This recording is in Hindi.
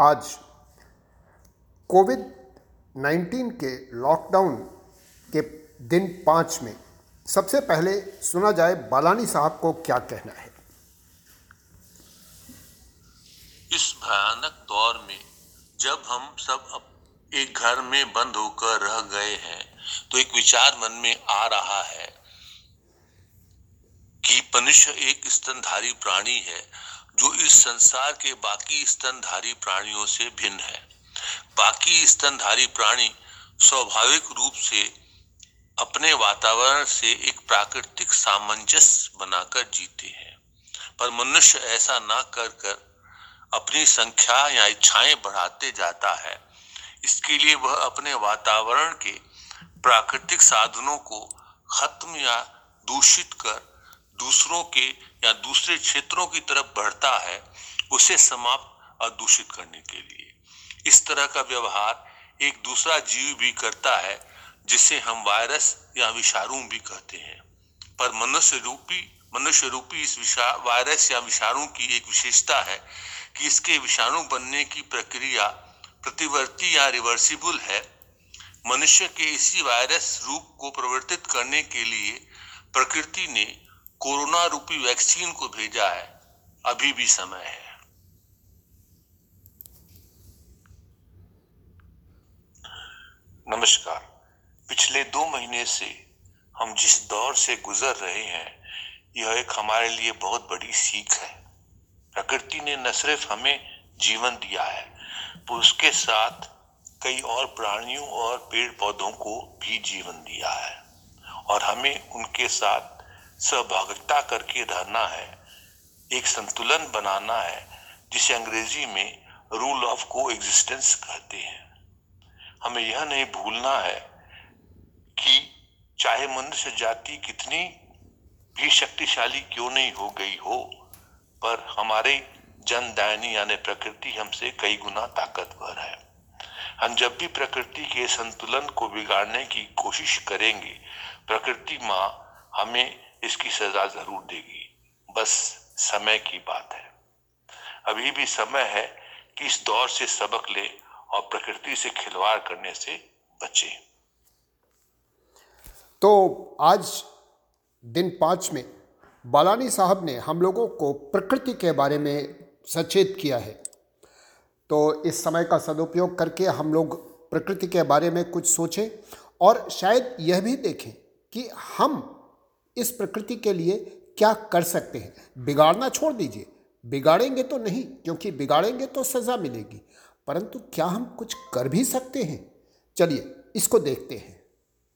आज कोविड 19 के लॉकडाउन के दिन पाँच में सबसे पहले सुना जाए बालानी साहब को क्या कहना है। इस भयानक दौर में जब हम सब एक घर में बंद होकर रह गए हैं तो एक विचार मन में आ रहा है कि मनुष्य एक स्तनधारी प्राणी है जो इस संसार के बाकी स्तनधारी प्राणियों से भिन्न है। बाकी स्तनधारी प्राणी स्वाभाविक रूप से अपने वातावरण से एक प्राकृतिक सामंजस्य बनाकर जीते हैं। पर मनुष्य ऐसा ना कर कर अपनी संख्या या इच्छाएँ बढ़ाते जाता है। इसके लिए वह अपने वातावरण के प्राकृतिक साधनों को खत्म या दूषित कर दूसरों के या दूसरे क्षेत्रों की तरफ़ बढ़ता है, उसे समाप्त और दूषित करने के लिए। इस तरह का व्यवहार एक दूसरा जीव भी करता है, जिसे हम वायरस या विषाणु भी कहते हैं। पर मनुष्य रूपी मनुष्य रूपी इस विषा, वायरस या विषाणु की एक विशेषता है कि इसके विषाणु बनने की प्रक्रिया प्रतिवर्ती या रिवर्सिबल है। मनुष्य के इसी वायरस रूप को परिवर्तित करने के लिए प्रकृति ने कोरोना रूपी वैक्सीन को भेजा है। अभी भी समय है। नमस्कार। पिछले दो महीने से हम जिस दौर से गुजर रहे हैं, यह एक हमारे लिए बहुत बड़ी सीख है। प्रकृति ने न सिर्फ़ हमें जीवन दिया है, पर उसके साथ कई और प्राणियों और पेड़ पौधों को भी जीवन दिया है और हमें उनके साथ सहभागिता करके रहना है, एक संतुलन बनाना है, जिसे अंग्रेज़ी में रूल ऑफ़ को एग्जिस्टेंस कहते हैं। हमें यह नहीं भूलना है कि चाहे मनुष्य जाति कितनी भी शक्तिशाली क्यों नहीं हो गई हो, पर हमारे जनदायनी यानी प्रकृति हमसे कई गुना ताकतवर है। हम जब भी प्रकृति के संतुलन को बिगाड़ने की कोशिश करेंगे, प्रकृति माँ हमें इसकी सजा ज़रूर देगी। बस समय की बात है। अभी भी समय है कि इस दौर से सबक ले और प्रकृति से खिलवाड़ करने से बचे। तो आज दिन पाँच में बालानी साहब ने हम लोगों को प्रकृति के बारे में सचेत किया है। तो इस समय का सदुपयोग करके हम लोग प्रकृति के बारे में कुछ सोचें और शायद यह भी देखें कि हम इस प्रकृति के लिए क्या कर सकते हैं? बिगाड़ना छोड़ दीजिए। बिगाड़ेंगे तो नहीं, क्योंकि बिगाड़ेंगे तो सज़ा मिलेगी। परंतु क्या हम कुछ कर भी सकते हैं? चलिए, इसको देखते हैं।